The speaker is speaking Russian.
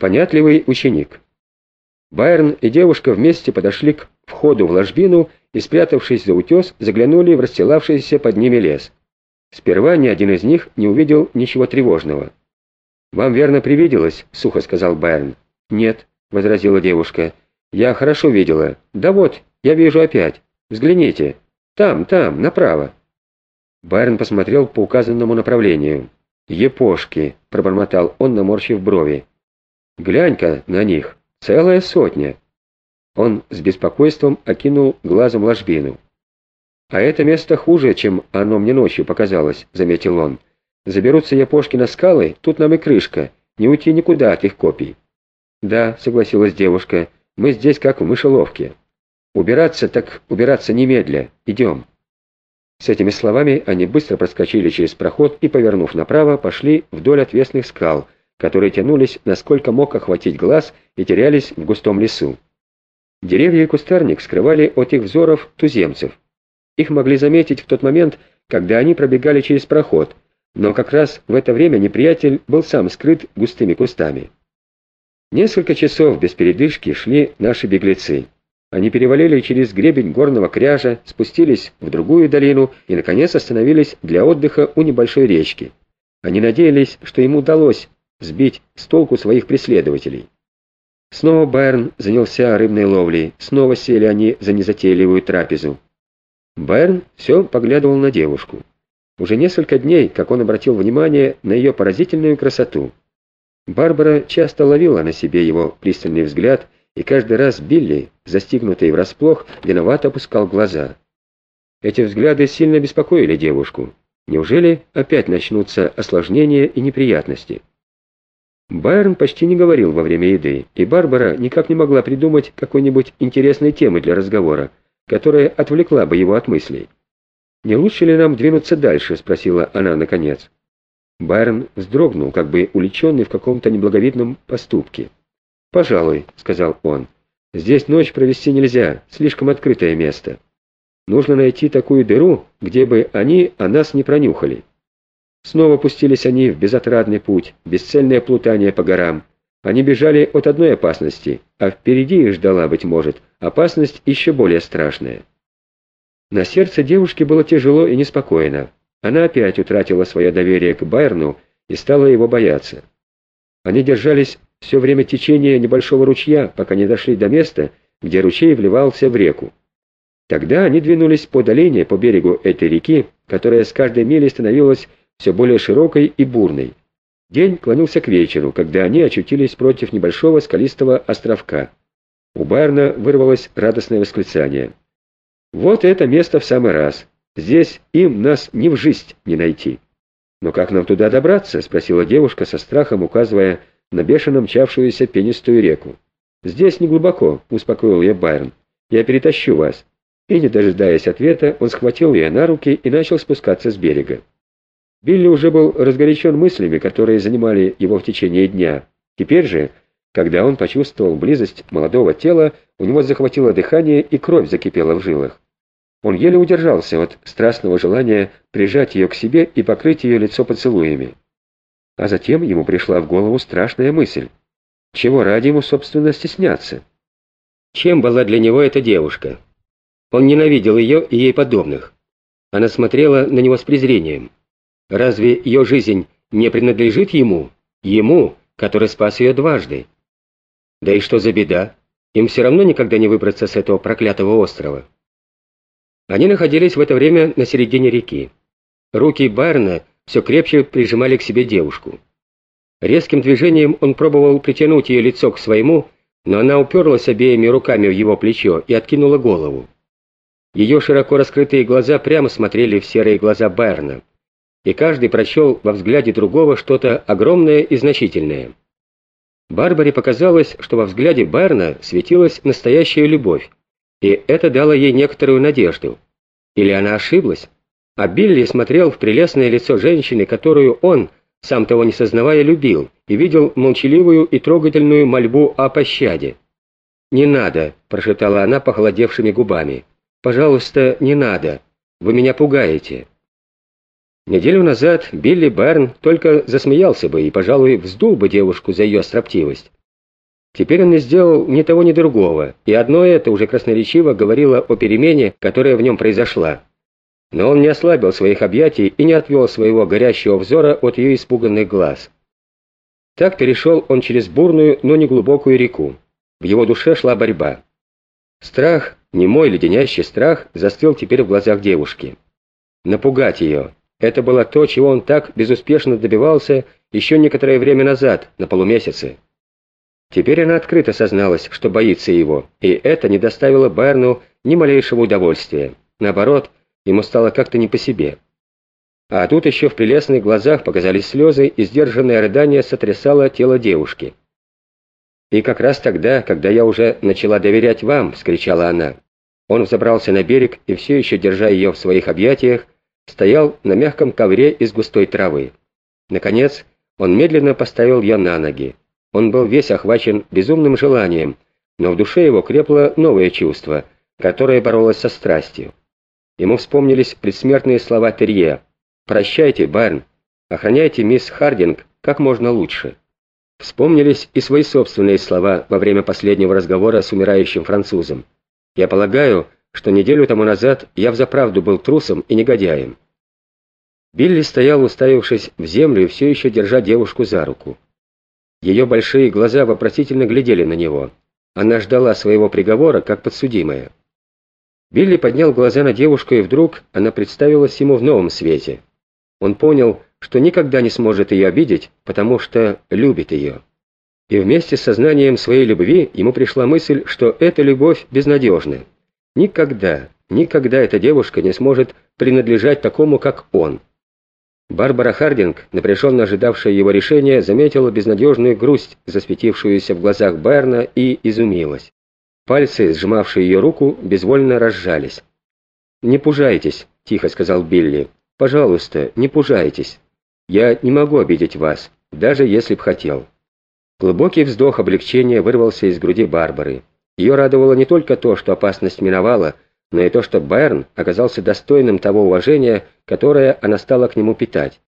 Понятливый ученик. Байрон и девушка вместе подошли к входу в ложбину и, спрятавшись за утес, заглянули в расстилавшийся под ними лес. Сперва ни один из них не увидел ничего тревожного. «Вам верно привиделось?» — сухо сказал Байрон. «Нет», — возразила девушка. «Я хорошо видела. Да вот, я вижу опять. Взгляните. Там, там, направо». Байрон посмотрел по указанному направлению. «Епошки», — пробормотал он, наморщив брови. «Глянь-ка на них. Целая сотня». Он с беспокойством окинул глазом ложбину. «А это место хуже, чем оно мне ночью показалось», — заметил он. «Заберутся япошки на скалы, тут нам и крышка. Не уйти никуда от их копий». «Да», — согласилась девушка, — «мы здесь как в мышеловке. Убираться так убираться немедля. Идем». С этими словами они быстро проскочили через проход и, повернув направо, пошли вдоль отвесных скал, которые тянулись, насколько мог охватить глаз, и терялись в густом лесу. Деревья и кустарник скрывали от их взоров туземцев. Их могли заметить в тот момент, когда они пробегали через проход, но как раз в это время неприятель был сам скрыт густыми кустами. Несколько часов без передышки шли наши беглецы. Они перевалили через гребень горного кряжа, спустились в другую долину и, наконец, остановились для отдыха у небольшой речки. Они надеялись, что им удалось сбить с толку своих преследователей. Снова Байрон занялся рыбной ловлей, снова сели они за незатейливую трапезу. Байрон все поглядывал на девушку. Уже несколько дней, как он обратил внимание на ее поразительную красоту. Барбара часто ловила на себе его пристальный взгляд и каждый раз Билли, застигнутый врасплох, виновато опускал глаза. Эти взгляды сильно беспокоили девушку. Неужели опять начнутся осложнения и неприятности? Байрон почти не говорил во время еды, и Барбара никак не могла придумать какой-нибудь интересной темы для разговора, которая отвлекла бы его от мыслей. «Не лучше ли нам двинуться дальше?» — спросила она наконец. Байрон вздрогнул, как бы уличенный в каком-то неблаговидном поступке. «Пожалуй», — сказал он, — «здесь ночь провести нельзя, слишком открытое место. Нужно найти такую дыру, где бы они о нас не пронюхали». Снова пустились они в безотрадный путь, бесцельное плутание по горам. Они бежали от одной опасности, а впереди их ждала, быть может, опасность еще более страшная. На сердце девушки было тяжело и неспокойно. Она опять утратила свое доверие к Байерну и стала его бояться. Они держались все время течения небольшого ручья, пока не дошли до места, где ручей вливался в реку. Тогда они двинулись по долине, по берегу этой реки, которая с каждой мили становилась все более широкой и бурной. День клонился к вечеру, когда они очутились против небольшого скалистого островка. У Байерна вырвалось радостное восклицание. «Вот это место в самый раз! Здесь им нас ни в жизнь не найти!» «Но как нам туда добраться?» — спросила девушка со страхом, указывая на бешено мчавшуюся пенистую реку. «Здесь не глубоко», — успокоил я Байрон. «Я перетащу вас». И, не дожидаясь ответа, он схватил ее на руки и начал спускаться с берега. Билли уже был разгорячен мыслями, которые занимали его в течение дня. Теперь же, когда он почувствовал близость молодого тела, у него захватило дыхание и кровь закипела в жилах. Он еле удержался от страстного желания прижать ее к себе и покрыть ее лицо поцелуями. А затем ему пришла в голову страшная мысль. Чего ради ему, собственно, стесняться? Чем была для него эта девушка? Он ненавидел ее и ей подобных. Она смотрела на него с презрением. Разве ее жизнь не принадлежит ему? Ему, который спас ее дважды? Да и что за беда? Им все равно никогда не выбраться с этого проклятого острова. Они находились в это время на середине реки. Руки Барна все крепче прижимали к себе девушку. Резким движением он пробовал притянуть ее лицо к своему, но она уперлась обеими руками в его плечо и откинула голову. Ее широко раскрытые глаза прямо смотрели в серые глаза Байерна, и каждый прочел во взгляде другого что-то огромное и значительное. Барбаре показалось, что во взгляде Байерна светилась настоящая любовь, и это дало ей некоторую надежду. Или она ошиблась? А Билли смотрел в прелестное лицо женщины, которую он, сам того не сознавая, любил, и видел молчаливую и трогательную мольбу о пощаде. «Не надо», — прошептала она похолодевшими губами. «Пожалуйста, не надо. Вы меня пугаете». Неделю назад Билли Берн только засмеялся бы и, пожалуй, вздул бы девушку за ее строптивость. Теперь он не сделал ни того, ни другого, и одно это уже красноречиво говорило о перемене, которая в нем произошла. Но он не ослабил своих объятий и не отвел своего горящего взора от ее испуганных глаз. Так перешел он через бурную, но не глубокую реку. В его душе шла борьба. Страх, немой леденящий страх, застыл теперь в глазах девушки. Напугать ее. Это было то, чего он так безуспешно добивался еще некоторое время назад, на полумесяце. Теперь она открыто созналась, что боится его, и это не доставило Байерну ни малейшего удовольствия. Наоборот, ему стало как-то не по себе. А тут еще в прелестных глазах показались слезы, и сдержанное рыдание сотрясало тело девушки. «И как раз тогда, когда я уже начала доверять вам», — вскричала она. Он взобрался на берег и, все еще держа ее в своих объятиях, стоял на мягком ковре из густой травы. Наконец, он медленно поставил ее на ноги. Он был весь охвачен безумным желанием, но в душе его крепло новое чувство, которое боролось со страстью. Ему вспомнились предсмертные слова Терье «Прощайте, Барн, охраняйте мисс Хардинг как можно лучше». Вспомнились и свои собственные слова во время последнего разговора с умирающим французом. «Я полагаю, что неделю тому назад я взаправду был трусом и негодяем». Билли стоял, уставившись в землю и все еще держа девушку за руку. Ее большие глаза вопросительно глядели на него. Она ждала своего приговора, как подсудимая. Билли поднял глаза на девушку, и вдруг она представилась ему в новом свете. Он понял, что никогда не сможет ее обидеть, потому что любит ее. И вместе с сознанием своей любви ему пришла мысль, что эта любовь безнадежна. Никогда, никогда эта девушка не сможет принадлежать такому, как он. Барбара Хардинг, напряженно ожидавшая его решения, заметила безнадежную грусть, засветившуюся в глазах Байерна, и изумилась. Пальцы, сжимавшие ее руку, безвольно разжались. «Не пужайтесь», — тихо сказал Билли. «Пожалуйста, не пужайтесь. Я не могу обидеть вас, даже если б хотел». Глубокий вздох облегчения вырвался из груди Барбары. Ее радовало не только то, что опасность миновала, но и то, что Байерн оказался достойным того уважения, которое она стала к нему питать.